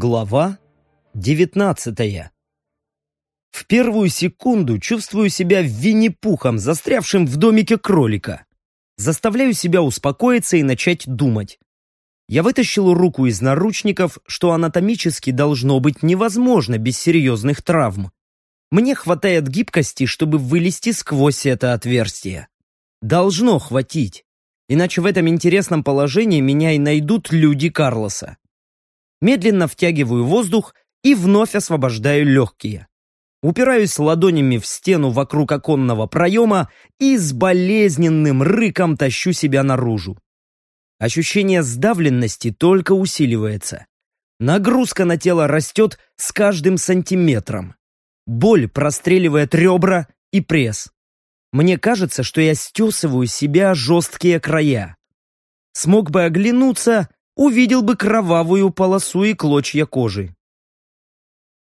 Глава 19 В первую секунду чувствую себя Винни-Пухом, застрявшим в домике кролика. Заставляю себя успокоиться и начать думать. Я вытащил руку из наручников, что анатомически должно быть невозможно без серьезных травм. Мне хватает гибкости, чтобы вылезти сквозь это отверстие. Должно хватить. Иначе в этом интересном положении меня и найдут люди Карлоса. Медленно втягиваю воздух и вновь освобождаю легкие. Упираюсь ладонями в стену вокруг оконного проема и с болезненным рыком тащу себя наружу. Ощущение сдавленности только усиливается. Нагрузка на тело растет с каждым сантиметром. Боль простреливает ребра и пресс. Мне кажется, что я стесываю себя жесткие края. Смог бы оглянуться, увидел бы кровавую полосу и клочья кожи.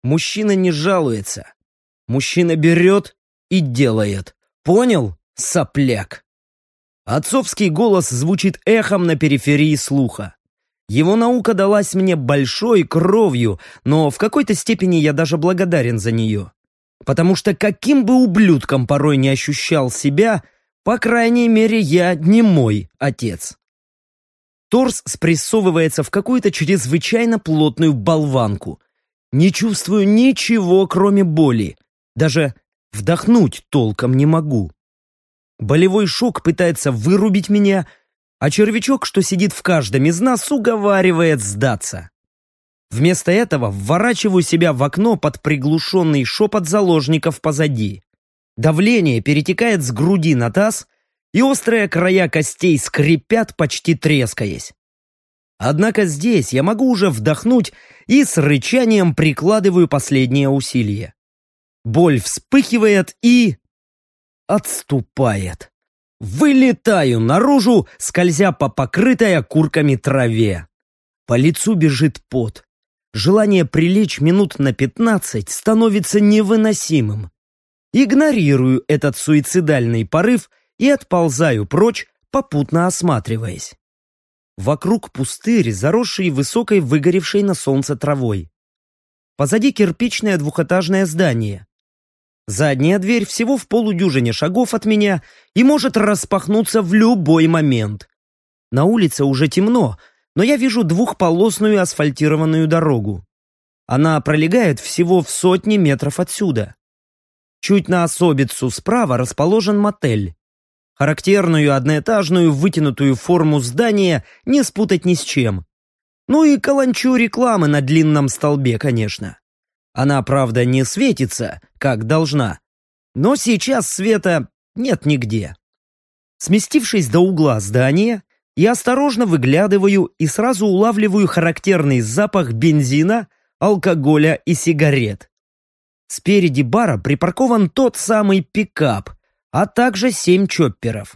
Мужчина не жалуется. Мужчина берет и делает. Понял, сопляк? Отцовский голос звучит эхом на периферии слуха. Его наука далась мне большой кровью, но в какой-то степени я даже благодарен за нее. Потому что каким бы ублюдком порой не ощущал себя, по крайней мере, я не мой отец. Торс спрессовывается в какую-то чрезвычайно плотную болванку. Не чувствую ничего, кроме боли. Даже вдохнуть толком не могу. Болевой шок пытается вырубить меня, а червячок, что сидит в каждом из нас, уговаривает сдаться. Вместо этого вворачиваю себя в окно под приглушенный шепот заложников позади. Давление перетекает с груди на таз, и острые края костей скрипят, почти трескаясь. Однако здесь я могу уже вдохнуть и с рычанием прикладываю последнее усилие. Боль вспыхивает и отступает. Вылетаю наружу, скользя по покрытой окурками траве. По лицу бежит пот. Желание прилечь минут на пятнадцать становится невыносимым. Игнорирую этот суицидальный порыв и отползаю прочь, попутно осматриваясь. Вокруг пустырь, заросший высокой выгоревшей на солнце травой. Позади кирпичное двухэтажное здание. Задняя дверь всего в полудюжине шагов от меня и может распахнуться в любой момент. На улице уже темно, но я вижу двухполосную асфальтированную дорогу. Она пролегает всего в сотни метров отсюда. Чуть на особицу справа расположен мотель. Характерную одноэтажную вытянутую форму здания не спутать ни с чем. Ну и каланчу рекламы на длинном столбе, конечно. Она, правда, не светится, как должна. Но сейчас света нет нигде. Сместившись до угла здания, я осторожно выглядываю и сразу улавливаю характерный запах бензина, алкоголя и сигарет. Спереди бара припаркован тот самый пикап, а также семь чопперов.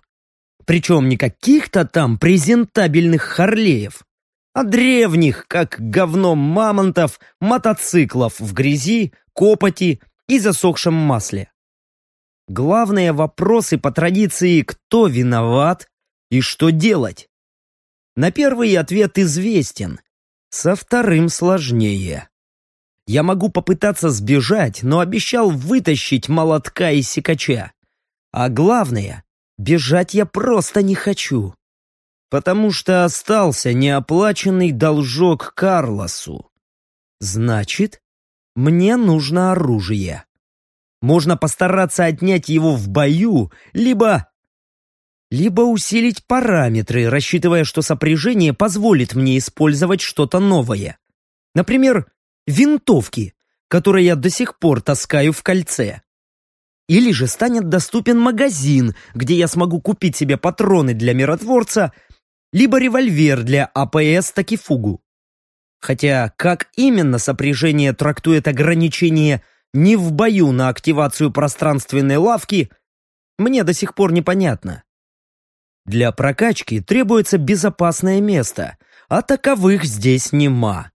Причем не каких-то там презентабельных харлеев, а древних, как говно мамонтов, мотоциклов в грязи, копоти и засохшем масле. Главные вопросы по традиции «кто виноват?» и «что делать?» На первый ответ известен, со вторым сложнее. Я могу попытаться сбежать, но обещал вытащить молотка и секача. А главное, бежать я просто не хочу потому что остался неоплаченный должок Карлосу. Значит, мне нужно оружие. Можно постараться отнять его в бою, либо... Либо усилить параметры, рассчитывая, что сопряжение позволит мне использовать что-то новое. Например, винтовки, которые я до сих пор таскаю в кольце. Или же станет доступен магазин, где я смогу купить себе патроны для миротворца либо револьвер для АПС Такифугу. Хотя как именно сопряжение трактует ограничение не в бою на активацию пространственной лавки, мне до сих пор непонятно. Для прокачки требуется безопасное место, а таковых здесь нема.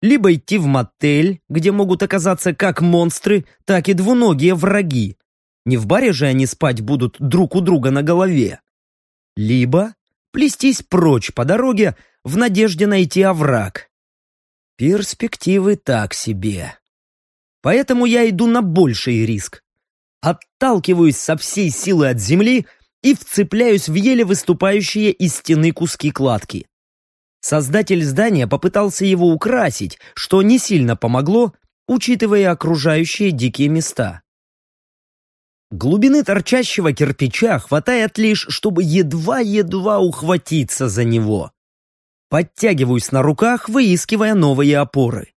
Либо идти в мотель, где могут оказаться как монстры, так и двуногие враги. Не в баре же они спать будут друг у друга на голове. Либо плестись прочь по дороге в надежде найти овраг. Перспективы так себе. Поэтому я иду на больший риск. Отталкиваюсь со всей силы от земли и вцепляюсь в еле выступающие из стены куски кладки. Создатель здания попытался его украсить, что не сильно помогло, учитывая окружающие дикие места. Глубины торчащего кирпича хватает лишь, чтобы едва-едва ухватиться за него. Подтягиваюсь на руках, выискивая новые опоры.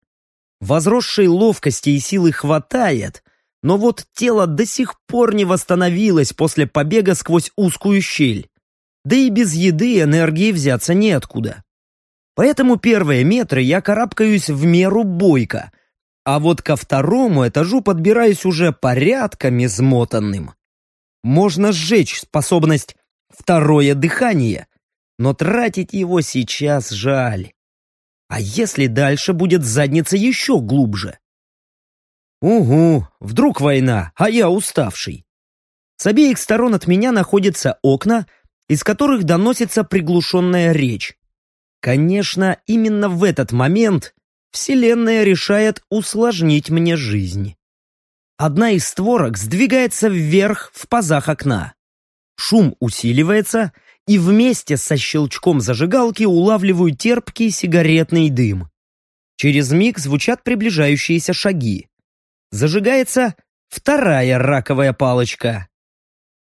Возросшей ловкости и силы хватает, но вот тело до сих пор не восстановилось после побега сквозь узкую щель. Да и без еды энергии взяться неоткуда. Поэтому первые метры я карабкаюсь в меру бойко, а вот ко второму этажу подбираюсь уже порядком измотанным. Можно сжечь способность «второе дыхание», но тратить его сейчас жаль. А если дальше будет задница еще глубже? Угу, вдруг война, а я уставший. С обеих сторон от меня находятся окна, из которых доносится приглушенная речь. Конечно, именно в этот момент Вселенная решает усложнить мне жизнь. Одна из створок сдвигается вверх в пазах окна. Шум усиливается, и вместе со щелчком зажигалки улавливаю терпкий сигаретный дым. Через миг звучат приближающиеся шаги. Зажигается вторая раковая палочка.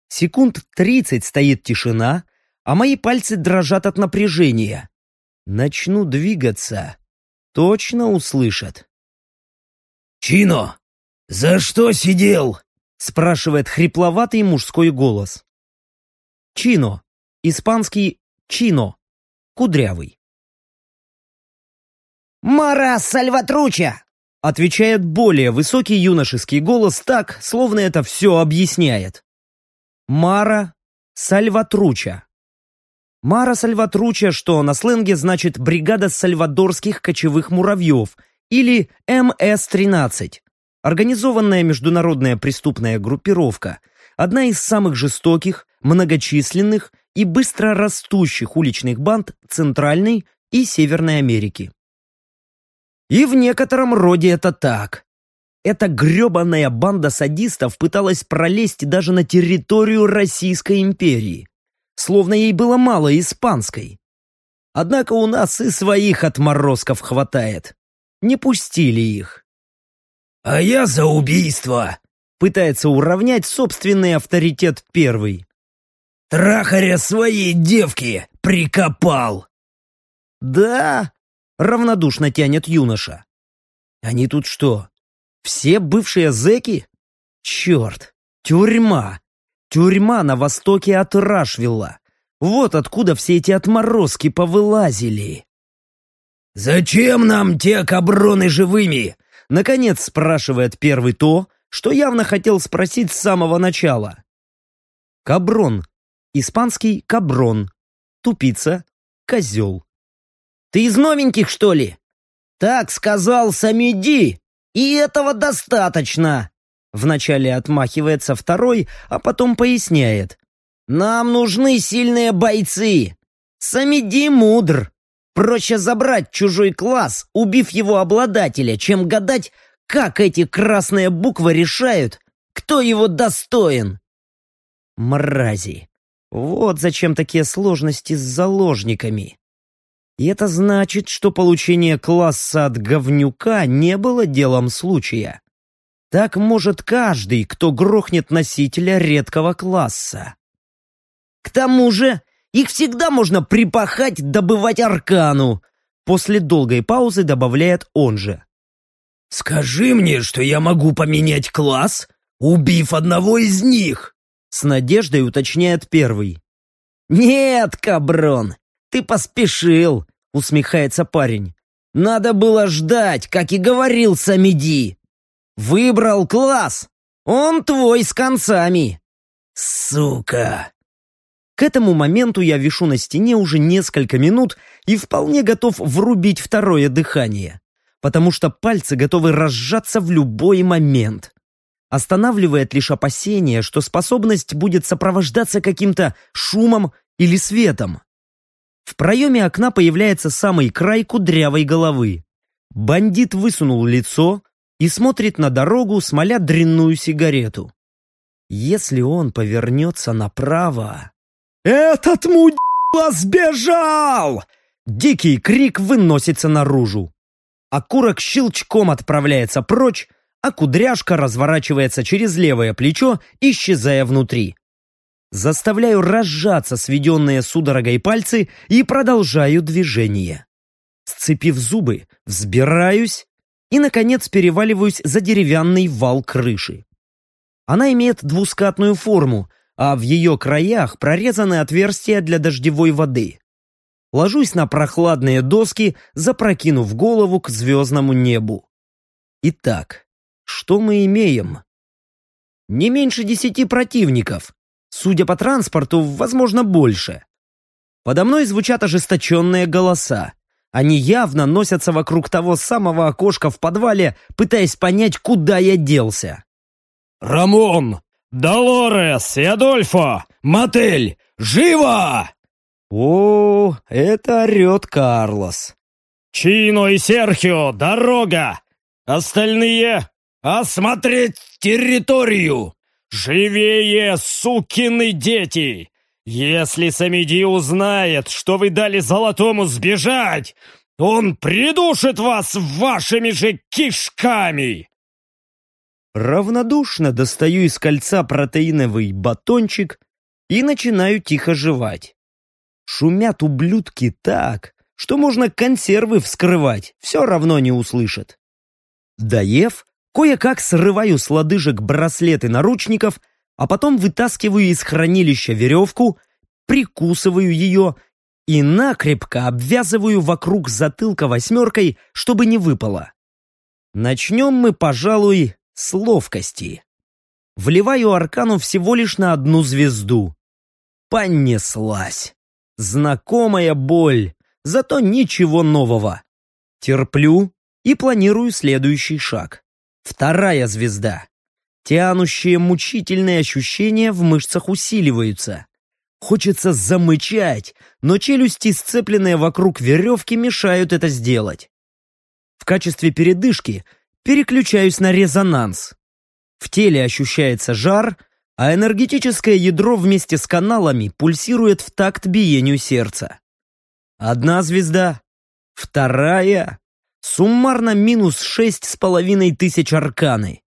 Секунд тридцать стоит тишина, а мои пальцы дрожат от напряжения. Начну двигаться. Точно услышат. «Чино, за что сидел?» спрашивает хрипловатый мужской голос. Чино. Испанский чино. Кудрявый. «Мара Сальватруча!» Отвечает более высокий юношеский голос так, словно это все объясняет. Мара Сальватруча. Мара Сальватруча, что на сленге значит «бригада сальвадорских кочевых муравьев» или МС-13. Организованная международная преступная группировка, одна из самых жестоких, многочисленных и быстро растущих уличных банд Центральной и Северной Америки. И в некотором роде это так. Эта гребаная банда садистов пыталась пролезть даже на территорию Российской империи, словно ей было мало испанской. Однако у нас и своих отморозков хватает. Не пустили их. «А я за убийство!» Пытается уравнять собственный авторитет первый. Трахаря своей девки прикопал!» «Да?» — равнодушно тянет юноша. «Они тут что, все бывшие зэки? Черт, тюрьма! Тюрьма на востоке от Рашвилла. Вот откуда все эти отморозки повылазили!» «Зачем нам те каброны живыми?» Наконец спрашивает первый то, что явно хотел спросить с самого начала. Каброн Испанский каброн. Тупица. Козел. «Ты из новеньких, что ли?» «Так сказал Самиди, и этого достаточно!» Вначале отмахивается второй, а потом поясняет. «Нам нужны сильные бойцы! Самиди мудр! Проще забрать чужой класс, убив его обладателя, чем гадать, как эти красные буквы решают, кто его достоин!» Мрази! Вот зачем такие сложности с заложниками. И это значит, что получение класса от говнюка не было делом случая. Так может каждый, кто грохнет носителя редкого класса. К тому же, их всегда можно припахать, добывать аркану. После долгой паузы добавляет он же. «Скажи мне, что я могу поменять класс, убив одного из них!» С надеждой уточняет первый. «Нет, каброн, ты поспешил», — усмехается парень. «Надо было ждать, как и говорил Самиди. Выбрал класс, он твой с концами». «Сука!» К этому моменту я вишу на стене уже несколько минут и вполне готов врубить второе дыхание, потому что пальцы готовы разжаться в любой момент. Останавливает лишь опасение, что способность будет сопровождаться каким-то шумом или светом. В проеме окна появляется самый край кудрявой головы. Бандит высунул лицо и смотрит на дорогу, смоля дрянную сигарету. Если он повернется направо... «Этот мудила сбежал!» Дикий крик выносится наружу. Окурок щелчком отправляется прочь, а кудряшка разворачивается через левое плечо, исчезая внутри. Заставляю разжаться сведенные судорогой пальцы и продолжаю движение. Сцепив зубы, взбираюсь и, наконец, переваливаюсь за деревянный вал крыши. Она имеет двускатную форму, а в ее краях прорезаны отверстия для дождевой воды. Ложусь на прохладные доски, запрокинув голову к звездному небу. Итак, что мы имеем? Не меньше десяти противников. Судя по транспорту, возможно, больше. Подо мной звучат ожесточенные голоса. Они явно носятся вокруг того самого окошка в подвале, пытаясь понять, куда я делся. «Рамон! Долорес и Адольфо! Мотель! Живо!» О, это орет Карлос. «Чино и Серхио! Дорога! Остальные осмотреть территорию! Живее, сукины дети! Если Самиди узнает, что вы дали Золотому сбежать, он придушит вас вашими же кишками!» Равнодушно достаю из кольца протеиновый батончик и начинаю тихо жевать. Шумят ублюдки так, что можно консервы вскрывать, все равно не услышат. Доев, кое-как срываю с лодыжек браслеты наручников, а потом вытаскиваю из хранилища веревку, прикусываю ее и накрепко обвязываю вокруг затылка восьмеркой, чтобы не выпало. Начнем мы, пожалуй, с ловкости. Вливаю аркану всего лишь на одну звезду. Понеслась. Знакомая боль, зато ничего нового. Терплю и планирую следующий шаг. Вторая звезда. Тянущие мучительные ощущения в мышцах усиливаются. Хочется замычать, но челюсти, сцепленные вокруг веревки, мешают это сделать. В качестве передышки переключаюсь на резонанс. В теле ощущается жар, а энергетическое ядро вместе с каналами пульсирует в такт биению сердца. Одна звезда, вторая, суммарно минус шесть с половиной тысяч арканы.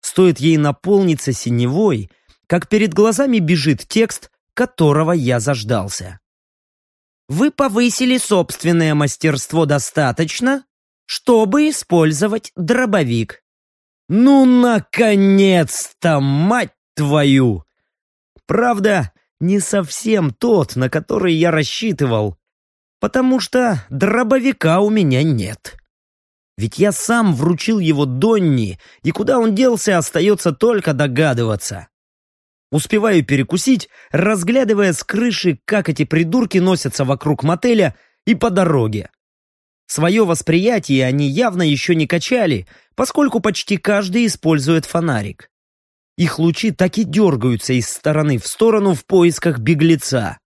Стоит ей наполниться синевой, как перед глазами бежит текст, которого я заждался. Вы повысили собственное мастерство достаточно, чтобы использовать дробовик. Ну, наконец-то, мать твою! Правда, не совсем тот, на который я рассчитывал, потому что дробовика у меня нет. Ведь я сам вручил его Донни, и куда он делся, остается только догадываться. Успеваю перекусить, разглядывая с крыши, как эти придурки носятся вокруг мотеля и по дороге. Свое восприятие они явно еще не качали, поскольку почти каждый использует фонарик. Их лучи так и дергаются из стороны в сторону в поисках беглеца.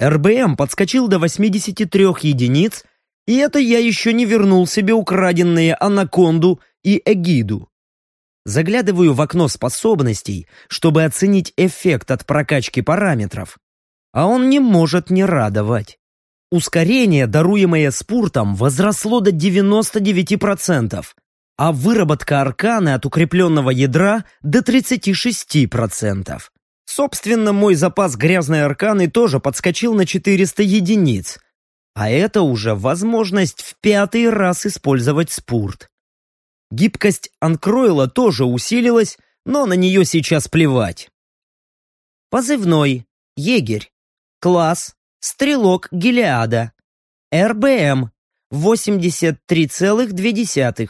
РБМ подскочил до 83 единиц, и это я еще не вернул себе украденные анаконду и эгиду. Заглядываю в окно способностей, чтобы оценить эффект от прокачки параметров. А он не может не радовать. Ускорение, даруемое спуртом, возросло до 99%, а выработка арканы от укрепленного ядра до 36%. Собственно, мой запас грязной арканы тоже подскочил на 400 единиц. А это уже возможность в пятый раз использовать спурт. Гибкость Анкройла тоже усилилась, но на нее сейчас плевать. Позывной. Егерь. Класс. Стрелок Гелиада. РБМ 83,2.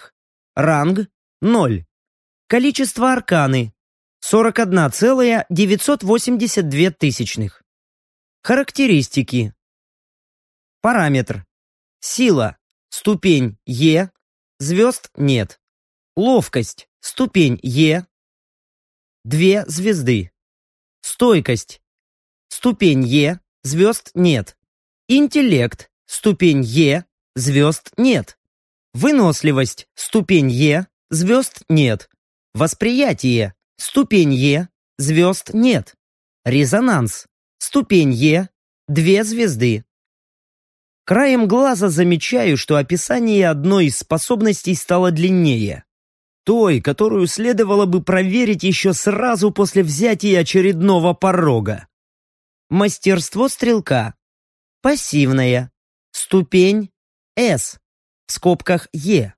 Ранг 0. Количество арканы 41,982 тысячных. Характеристики. Параметр. Сила. Ступень Е. Звезд нет. Ловкость. Ступень Е. Две звезды. Стойкость. Ступень Е звезд нет. Интеллект, ступень Е, звезд нет. Выносливость – ступень Е, звезд нет. Восприятие – ступень Е, звезд нет. Резонанс – ступень Е, две звезды. Краем глаза замечаю, что описание одной из способностей стало длиннее. Той, которую следовало бы проверить еще сразу после взятия очередного порога. Мастерство стрелка. Пассивная. Ступень S. В скобках Е.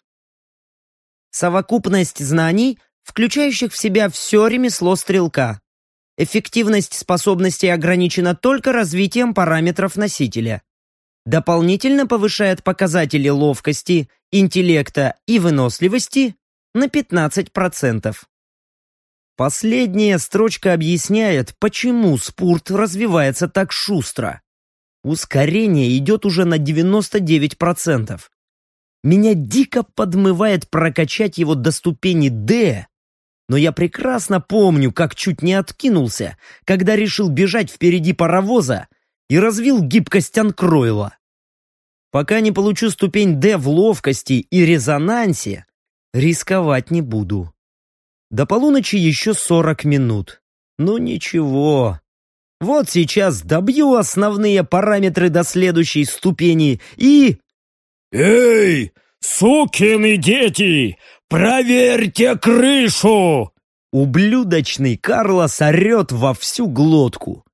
Совокупность знаний, включающих в себя все ремесло стрелка. Эффективность способностей ограничена только развитием параметров носителя. Дополнительно повышает показатели ловкости, интеллекта и выносливости на 15%. Последняя строчка объясняет, почему спорт развивается так шустро. Ускорение идет уже на 99%. Меня дико подмывает прокачать его до ступени «Д», но я прекрасно помню, как чуть не откинулся, когда решил бежать впереди паровоза и развил гибкость Анкройла. Пока не получу ступень «Д» в ловкости и резонансе, рисковать не буду. До полуночи еще 40 минут. Ну ничего. Вот сейчас добью основные параметры до следующей ступени и... «Эй, сукины дети, проверьте крышу!» Ублюдочный Карлос орет во всю глотку.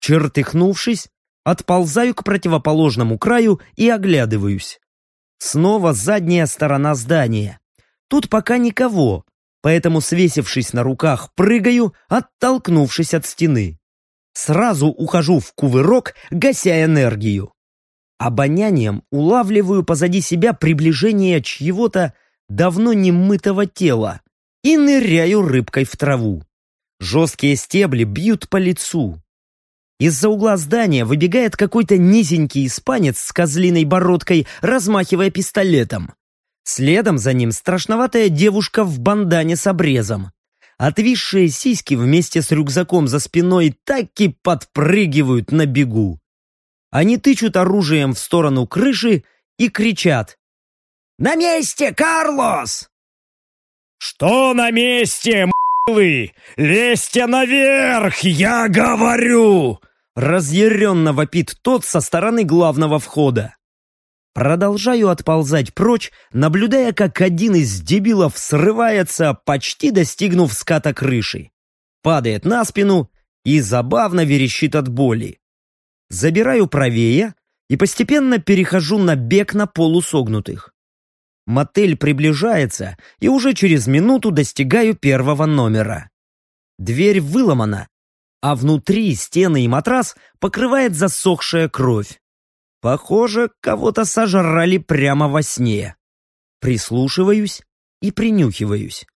Чертыхнувшись, отползаю к противоположному краю и оглядываюсь. Снова задняя сторона здания. Тут пока никого, поэтому, свесившись на руках, прыгаю, оттолкнувшись от стены. Сразу ухожу в кувырок, гася энергию. Обонянием улавливаю позади себя приближение чьего-то давно немытого тела и ныряю рыбкой в траву. Жесткие стебли бьют по лицу. Из-за угла здания выбегает какой-то низенький испанец с козлиной бородкой, размахивая пистолетом. Следом за ним страшноватая девушка в бандане с обрезом. Отвисшие сиськи вместе с рюкзаком за спиной так и подпрыгивают на бегу. Они тычут оружием в сторону крыши и кричат «На месте, Карлос!» «Что на месте, милый? Лезьте наверх, я говорю!» Разъяренно вопит тот со стороны главного входа. Продолжаю отползать прочь, наблюдая, как один из дебилов срывается, почти достигнув ската крыши. Падает на спину и забавно верещит от боли. Забираю правее и постепенно перехожу на бег на полусогнутых. Мотель приближается, и уже через минуту достигаю первого номера. Дверь выломана, а внутри стены и матрас покрывает засохшая кровь. Похоже, кого-то сожрали прямо во сне. Прислушиваюсь и принюхиваюсь.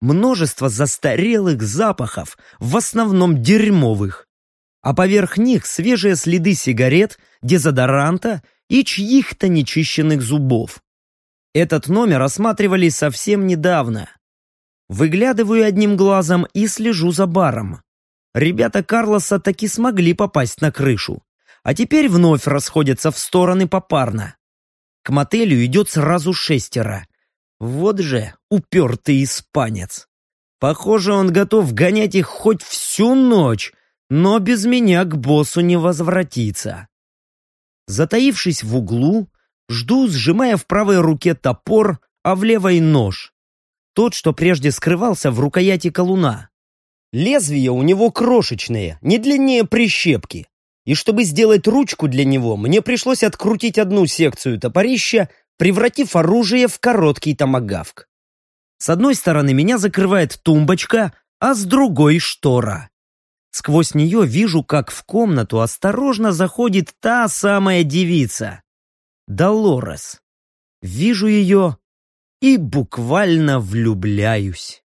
Множество застарелых запахов, в основном дерьмовых. А поверх них свежие следы сигарет, дезодоранта и чьих-то нечищенных зубов. Этот номер осматривали совсем недавно. Выглядываю одним глазом и слежу за баром. Ребята Карлоса таки смогли попасть на крышу а теперь вновь расходятся в стороны попарно. К мотелю идет сразу шестеро. Вот же упертый испанец. Похоже, он готов гонять их хоть всю ночь, но без меня к боссу не возвратиться. Затаившись в углу, жду, сжимая в правой руке топор, а в левой нож. Тот, что прежде скрывался в рукояти колуна. Лезвие у него крошечное, не длиннее прищепки и чтобы сделать ручку для него, мне пришлось открутить одну секцию топорища, превратив оружие в короткий томагавк. С одной стороны меня закрывает тумбочка, а с другой — штора. Сквозь нее вижу, как в комнату осторожно заходит та самая девица. Долорес. Вижу ее и буквально влюбляюсь.